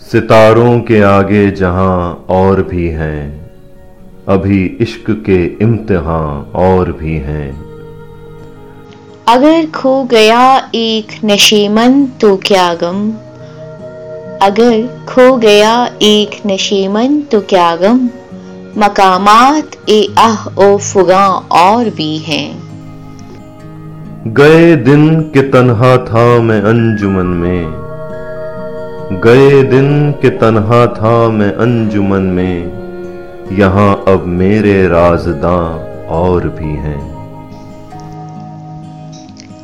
सितारों के आगे जहाँ और भी हैं अभी इश्क के इम्तिहान और भी हैं। अगर खो गया एक नशेमन तो क्या गम? अगर खो गया एक नशेमन तो क्या गम? मकामात ए आह ओ फुगा और भी हैं। गए दिन के तन्हा था मैं अंजुमन में गए दिन के तनहा था मैं अंजुमन में। यहाँ अब मेरे राजदां और भी हैं।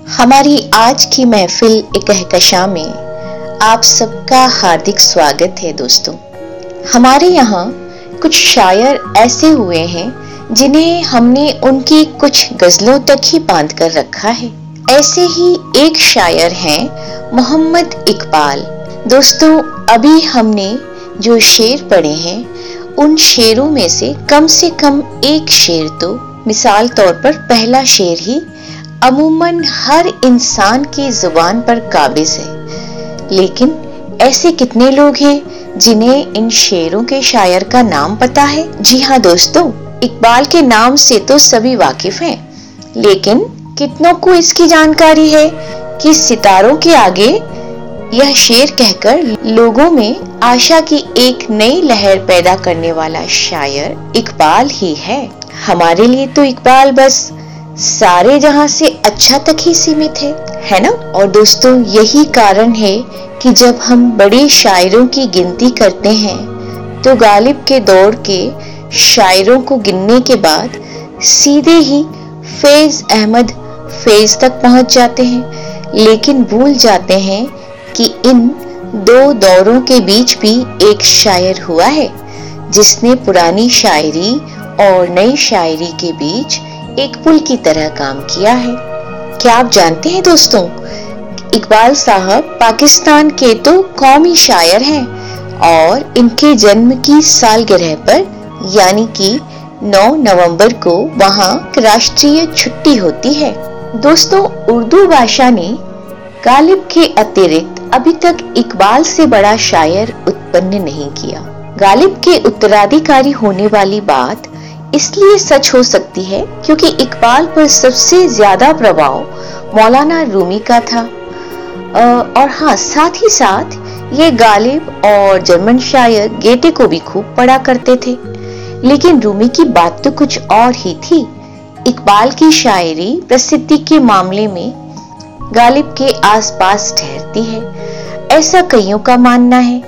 हमारी आज की महफिल कहकशा में आप सबका हार्दिक स्वागत है दोस्तों। हमारे यहाँ कुछ शायर ऐसे हुए हैं जिन्हें हमने उनकी कुछ गजलों तक ही बाँध कर रखा है। ऐसे ही एक शायर हैं मोहम्मद इकबाल। दोस्तों, अभी हमने जो शेर पढ़े हैं, उन शेरों में से कम से कम एक शेर तो मिसाल तौर पर पहला शेर ही अमूमन हर इंसान की ज़ुबान पर काबिज है। लेकिन ऐसे कितने लोग हैं जिन्हें इन शेरों के शायर का नाम पता है? जी हाँ दोस्तों, इकबाल के नाम से तो सभी वाकिफ हैं, लेकिन कितनों को इसकी जानकारी है कि सितारों के आगे यह शेर कहकर लोगों में आशा की एक नई लहर पैदा करने वाला शायर इकबाल ही है। हमारे लिए तो इकबाल बस सारे जहाँ से अच्छा तक ही सीमित है है ना? और दोस्तों, यही कारण है कि जब हम बड़े शायरों की गिनती करते हैं तो गालिब के दौर के शायरों को गिनने के बाद सीधे ही फैज अहमद फैज तक पहुँच जाते हैं। लेकिन भूल जाते हैं कि इन दो दौरों के बीच भी एक शायर हुआ है, जिसने पुरानी शायरी और नई शायरी के बीच एक पुल की तरह काम किया है। क्या आप जानते हैं दोस्तों, इकबाल साहब पाकिस्तान के तो कौमी शायर हैं और इनके जन्म की सालगिरह पर, यानी कि 9 नवंबर को वहाँ राष्ट्रीय छुट्टी होती है। दोस्तों, उर्दू भाषा ने गालिब के अतिरिक्त अभी तक इकबाल से बड़ा शायर उत्पन्न नहीं किया। गालिब के उत्तराधिकारी होने वाली बात इसलिए सच हो सकती है क्योंकि इकबाल पर सबसे ज़्यादा प्रभाव मौलाना रूमी का था। और हाँ साथ ही साथ ये गालिब और जर्मन शायर गेटे को भी खूब पढ़ा करते थे। लेकिन रूमी की बात तो कुछ और ही थी। इकबाल की शायरी प्रसिद्धि के मामले में गालिब के आसपास ठहरती है। ऐसा कईयों का मानना है।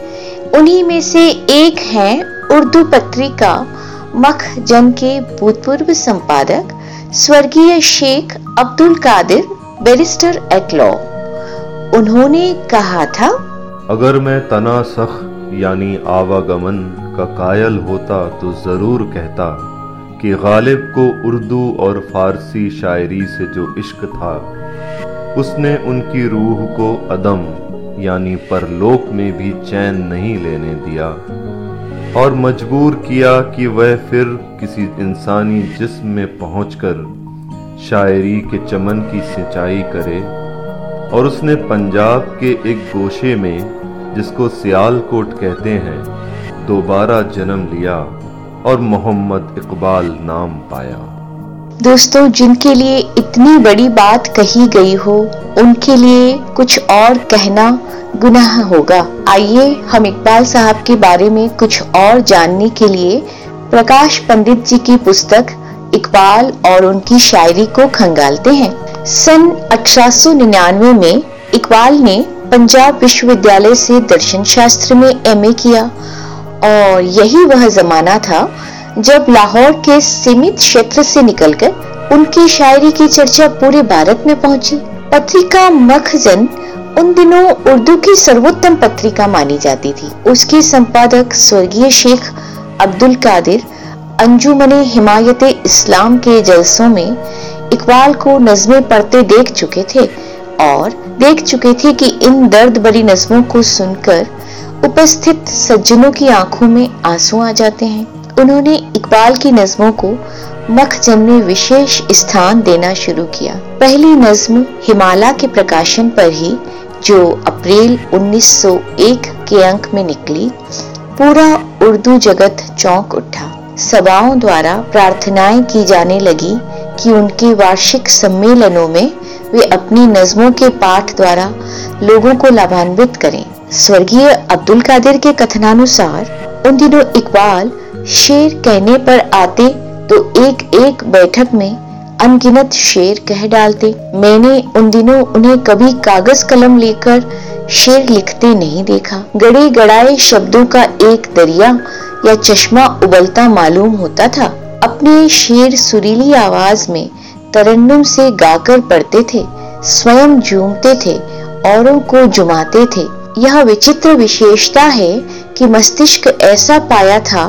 उन्हीं में से एक हैं उर्दू पत्रिका मख जन के भूतपूर्व संपादक, स्वर्गीय Sheikh Abdul Qadir, barrister at law. उन्होंने कहा था, अगर मैं तना सख यानी आवागमन का कायल होता तो ज़रूर कहता कि गालिब को उर्दू और फारसी शायरी से जो इश्क था उसने उनकी रूह को अदम, यानी परलोक में भी चैन नहीं लेने दिया, और मजबूर किया कि वह फिर किसी इंसानी जिस्म में पहुंचकर शायरी के चमन की सिंचाई करे, और उसने पंजाब के एक गोशे में, जिसको सियालकोट कहते हैं, दोबारा जन्म लिया और मोहम्मद इकबाल नाम पाया। दोस्तों, जिनके लिए इतनी बड़ी बात कही गई हो, उनके लिए कुछ और कहना गुनाह होगा। आइए हम इकबाल साहब के बारे में कुछ और जानने के लिए प्रकाश पंडित जी की पुस्तक इकबाल और उनकी शायरी को खंगालते हैं। सन अठारह सौ निन्यानवे में इकबाल ने पंजाब विश्वविद्यालय से दर्शन शास्त्र में एमए किया और यही वह जमाना था जब लाहौर के सीमित क्षेत्र से निकलकर उनकी शायरी की चर्चा पूरे भारत में पहुँची, पत्रिका मखजन उन दिनों उर्दू की सर्वोत्तम पत्रिका मानी जाती थी। उसके संपादक स्वर्गीय शेख अब्दुल कादिर अंजुमने हिमायत इस्लाम के जलसों में इकबाल को नजमें पढ़ते देख चुके थे और देख चुके थे कि इन दर्द भरी नज़मों को सुनकर उपस्थित सज्जनों की आँखों में आँसू आ जाते हैं। उन्होंने इकबाल की नज्मों को मखजन में विशेष स्थान देना शुरू किया। पहली नज्म हिमालय के प्रकाशन पर ही, जो अप्रैल 1901 के अंक में निकली, पूरा उर्दू जगत चौंक उठा। सभाओं द्वारा प्रार्थनाएँ की जाने लगी कि उनके वार्षिक सम्मेलनों में वे अपनी नज्मों के पाठ द्वारा लोगों को लाभान्वित करें। स्वर्गीय अब्दुल कादिर के कथनानुसार, उन दिनों इकबाल शेर कहने पर आते तो एक एक बैठक में अनगिनत शेर कह डालते। मैंने उन दिनों उन्हें कभी कागज़ कलम लेकर शेर लिखते नहीं देखा। गड़े गड़ाए शब्दों का एक दरिया या चश्मा उबलता मालूम होता था। अपने शेर सुरीली आवाज़ में तरन्नुम से गाकर पढ़ते थे, स्वयं झूमते थे, औरों को जुमाते थे। यह विचित्र विशेषता है कि मस्तिष्क ऐसा पाया था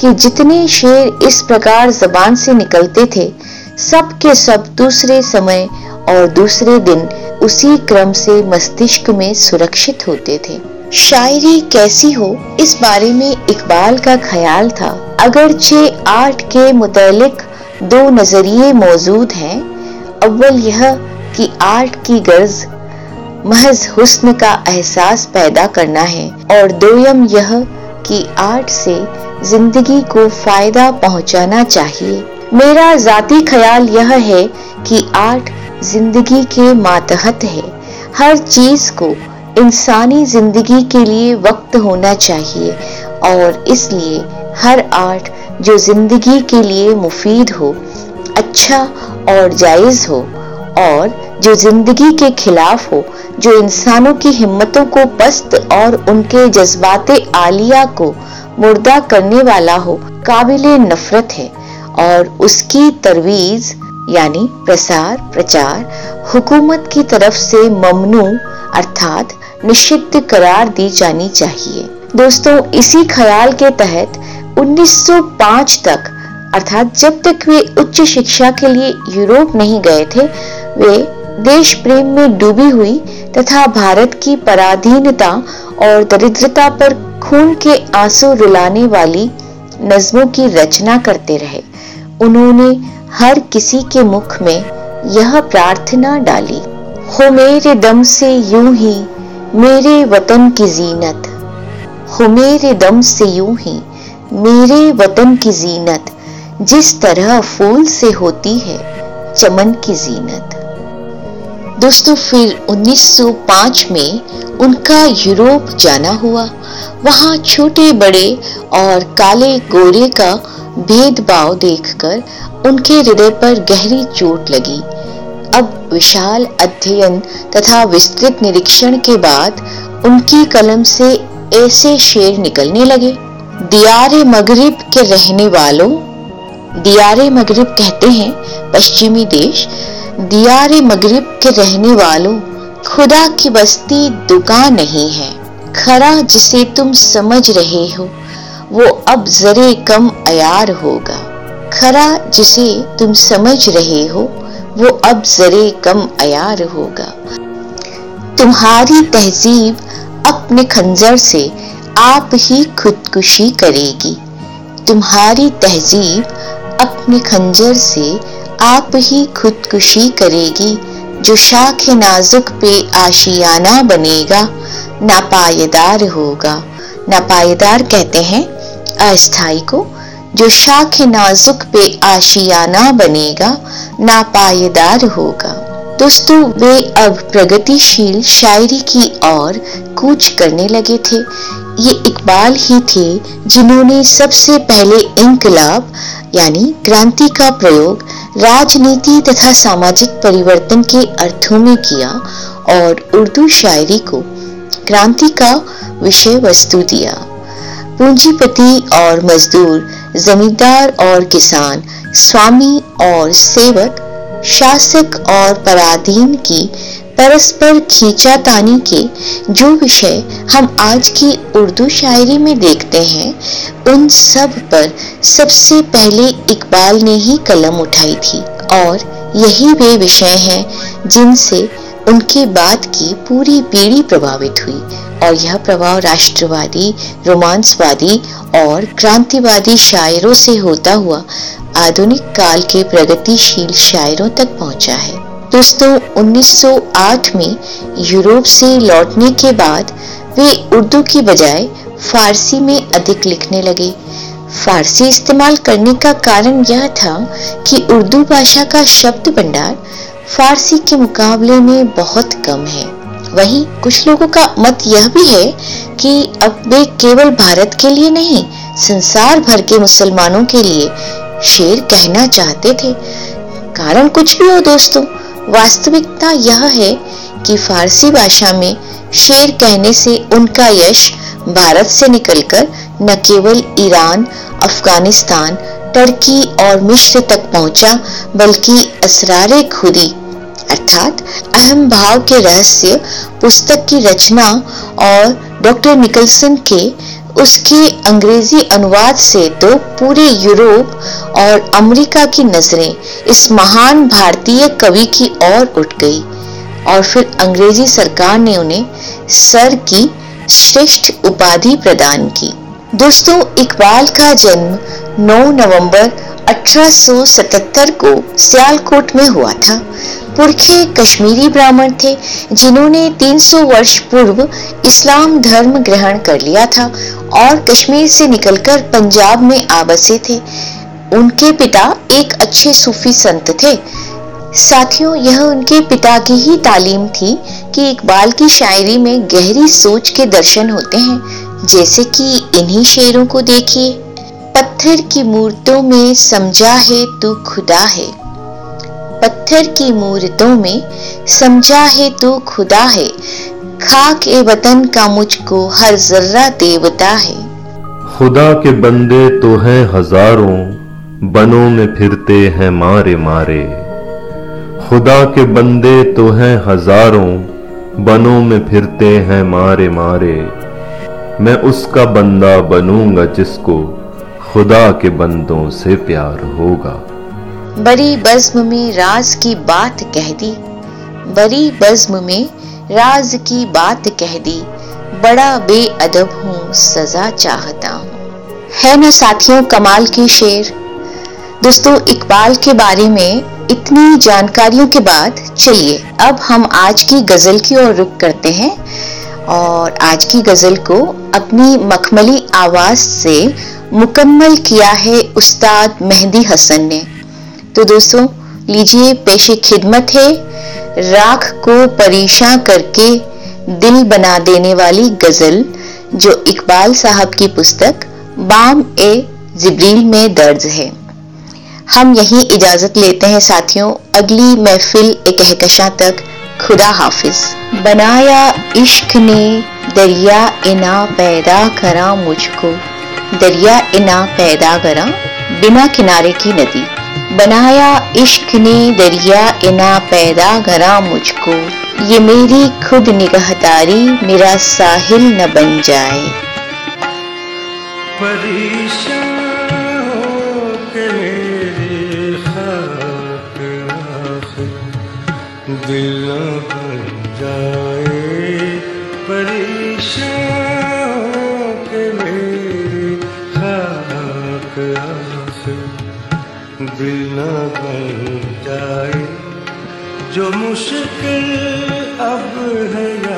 कि जितने शेर इस प्रकार जबान से निकलते थे, सब के सब दूसरे समय और दूसरे दिन उसी क्रम से मस्तिष्क में सुरक्षित होते थे। शायरी कैसी हो, इस बारे में इकबाल का ख्याल था। अगर अगरचे आर्ट के मुतलिक दो नज़रिए मौजूद हैं, अव्वल यह कि आर्ट की गर्ज महज हुस्न का एहसास पैदा करना है, और दोयम यह कि आर्ट से ज़िंदगी को फ़ायदा पहुंचाना चाहिए। मेरा जाती ख्याल यह है कि आर्ट ज़िंदगी के मातहत है। हर चीज़ को इंसानी ज़िंदगी के लिए वक्त होना चाहिए और इसलिए हर आर्ट जो ज़िंदगी के लिए मुफीद हो अच्छा और जायज़ हो और जो ज़िंदगी के खिलाफ हो, जो इंसानों की हिम्मतों को पस्त और उनके जज्बात आलिया को मुर्दा करने वाला हो, काबिल नफरत है और उसकी तरवीज, यानी प्रसार, प्रचार, हुकूमत की तरफ़ से ममनू, अर्थात निषिद्ध करार दी जानी चाहिए। दोस्तों, इसी ख्याल के तहत 1905 तक, अर्थात जब तक वे उच्च शिक्षा के लिए यूरोप नहीं गए थे, वे देश प्रेम में डूबी हुई तथा भारत की पराधीनता और दरिद्रता पर खून के आँसू रुलाने वाली नज्मों की रचना करते रहे। उन्होंने हर किसी के मुख में यह प्रार्थना डाली, हो मेरे दम से यूँ ही मेरे वतन की जीनत, हो मेरे दम से यूँ ही मेरे वतन की जीनत, जिस तरह फूल से होती है चमन की जीनत। दोस्तों, फिर 1905 में उनका यूरोप जाना हुआ। वहाँ छोटे, बड़े और काले गोरे का भेदभाव देखकर उनके हृदय पर गहरी चोट लगी। अब विशाल अध्ययन तथा विस्तृत निरीक्षण के बाद उनकी कलम से ऐसे शेर निकलने लगे। दियारे मगरिब के रहने वालों, दियारे मगरिब कहते हैं, पश्चिमी देश दियारे मगरिब के रहने वालों, खुदा की बस्ती दुकान नहीं है। खरा जिसे तुम समझ रहे हो, वो अब जरे कम अयार होगा। खरा जिसे तुम समझ रहे हो, वो अब जरे कम अयार होगा। तुम्हारी तहजीब अपने खंजर से आप ही खुदकुशी करेगी। तुम्हारी तहजीब अपने खंजर से आप ही खुदकुशी करेगी, जो शाख नाजुक पे आशियाना बनेगा, नापायदार होगा। नापायदार कहते हैं अस्थाई को, जो शाख नाजुक पे आशियाना बनेगा, नापायदार होगा। दोस्तों, वे अब प्रगतिशील शायरी की ओर कूच करने लगे थे। ये इकबाल ही थे जिन्होंने सबसे पहले इनकलाब, यानी क्रांति का प्रयोग, राजनीति तथा सामाजिक परिवर्तन के अर्थों में किया और उर्दू शायरी को क्रांति का विषय वस्तु दिया। पूंजीपति और मजदूर, जमींदार और किसान, स्वामी और सेवक शासक और पराधीन की परस्पर खींचातानी के जो विषय हम आज की उर्दू शायरी में देखते हैं, उन सब पर सबसे पहले इकबाल ने ही कलम उठाई थी। और यही वे विषय हैं जिनसे उनके बाद की पूरी पीढ़ी प्रभावित हुई और यह प्रभाव राष्ट्रवादी, रोमांसवादी और क्रांतिवादी शायरों से होता हुआ आधुनिक काल के प्रगतिशील शायरों तक पहुँचा है। दोस्तों 1908 में यूरोप से लौटने के बाद वे उर्दू की बजाय फारसी में अधिक लिखने लगे। फारसी इस्तेमाल करने का कारण यह था कि उर्दू भाषा का शब्द भंडार फारसी के मुकाबले में बहुत कम है। वहीं कुछ लोगों का मत यह भी है कि अब वे केवल भारत के लिए नहीं, संसार भर के मुसलमानों के लिए शेर कहना चाहते थे। कारण कुछ भी हो दोस्तों, वास्तविकता यह है कि फारसी भाषा में शेर कहने से उनका यश भारत से निकलकर न केवल ईरान, अफ़गानिस्तान टर्की और मिस्र तक पहुँचा, बल्कि असरारे खुदी अर्थात अहम भाव के रहस्य, पुस्तक की रचना और डॉक्टर निकलसन के उसके अंग्रेज़ी अनुवाद से तो पूरे यूरोप और अमेरिका की नज़रें इस महान भारतीय कवि की ओर उठ गई और फिर अंग्रेज़ी सरकार ने उन्हें सर की श्रेष्ठ उपाधि प्रदान की। दोस्तों, इकबाल का जन्म 9 नवंबर 1877 को सियालकोट में हुआ था। पुरखे कश्मीरी ब्राह्मण थे, जिन्होंने 300 वर्ष पूर्व इस्लाम धर्म ग्रहण कर लिया था और कश्मीर से निकलकर पंजाब में आबसे थे। उनके पिता एक अच्छे सूफी संत थे। साथियों, यह उनके पिता की ही तालीम थी कि इकबाल की शायरी में गहरी सोच के दर्शन होते हैं। जैसे कि इन्हीं शेरों को देखिए पत्थर की मूर्तों में समझा है तू खुदा है। पत्थर की मूर्तों में समझा है तू खुदा है। खाक ए वतन का मुझको हर जर्रा देवता है। खुदा के बंदे तो हैं हज़ारों, बनों में फिरते हैं मारे मारे। खुदा के बंदे तो हैं हज़ारों, बनों में फिरते हैं मारे मारे। मैं उसका बंदा बनूँगा जिसको खुदा के बंदों से प्यार होगा। बड़ी बज्म में राज की बात कह दी। बड़ी बज्म में राज की बात कह दी। बड़ा बेअदब हूँ, सजा चाहता हूँ। है ना साथियों, कमाल की शेर। दोस्तों, इकबाल के बारे में इतनी जानकारियों के बाद चलिए, अब हम आज की गज़ल की ओर रुख करते हैं। और आज की गज़ल को अपनी मखमली आवाज़ से मुकम्मल किया है उस्ताद मेहंदी हसन ने। तो दोस्तों, लीजिए पेशे खिदमत है राख को परेशान करके दिल बना देने वाली गज़ल, जो इकबाल साहब की पुस्तक बाम ए जिब्रील में दर्ज है। हम यही इजाज़त लेते हैं साथियों, अगली महफिल एक कहकशा तक। खुदा हाफिज। बनाया इश्क ने, दरिया इना पैदा करा मुझको। दरिया इना पैदा करा बिना किनारे की नदी। बनाया इश्क ने, दरिया इना पैदा करा मुझको। ये मेरी खुद निगहदारी मेरा साहिल न बन जाए। दिल मुश्किल अब है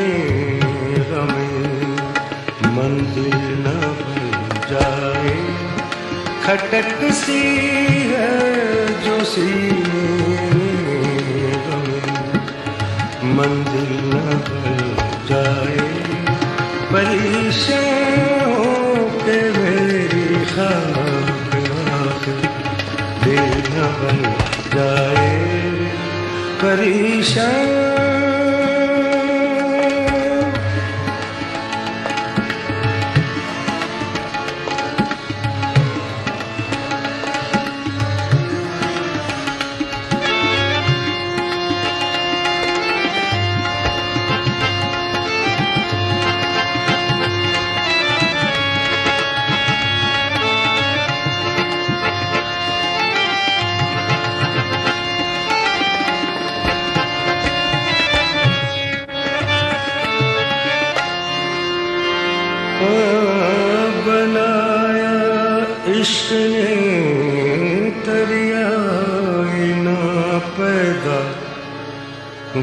मंदिर न जाए खटक सी है।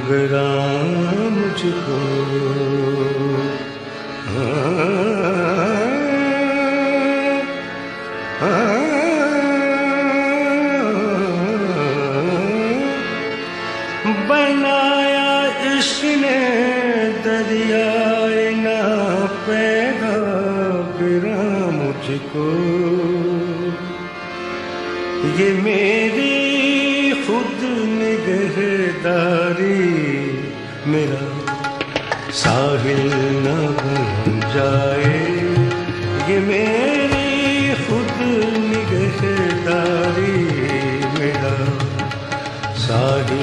गरा मुझको बनाया इश्क ने दरियाए ना पैदा गिरा मुझको ये मेरी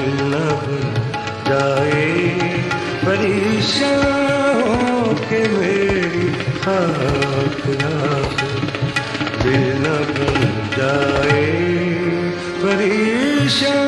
साहिल जाए परेशान के मेरी न बन जाए परेशान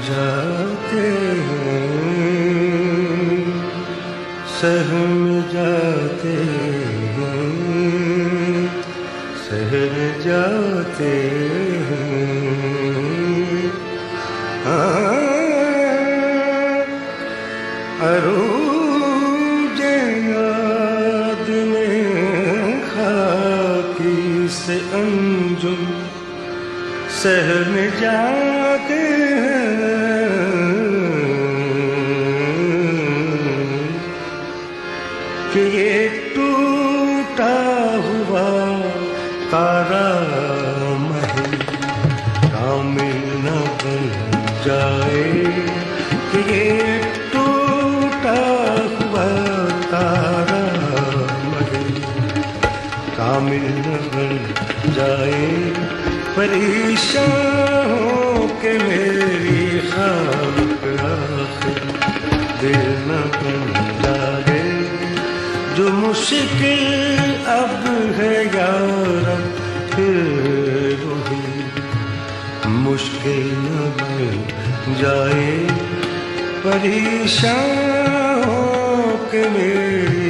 जाते हैं सहम जाते हैं सहर जाते हैं। खाकी से अंजुम सहन जाते हैं। कामिल न बन जाए, परेशान के मेरी खाक दिल न बन जाए। जो मुश्किल अब है यार, फिर वही मुश्किल न बन जाए। परेशान के मेरी